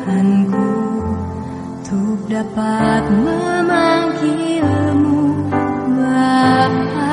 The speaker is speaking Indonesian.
Tuhanku Untuk dapat memanggilmu. Bapak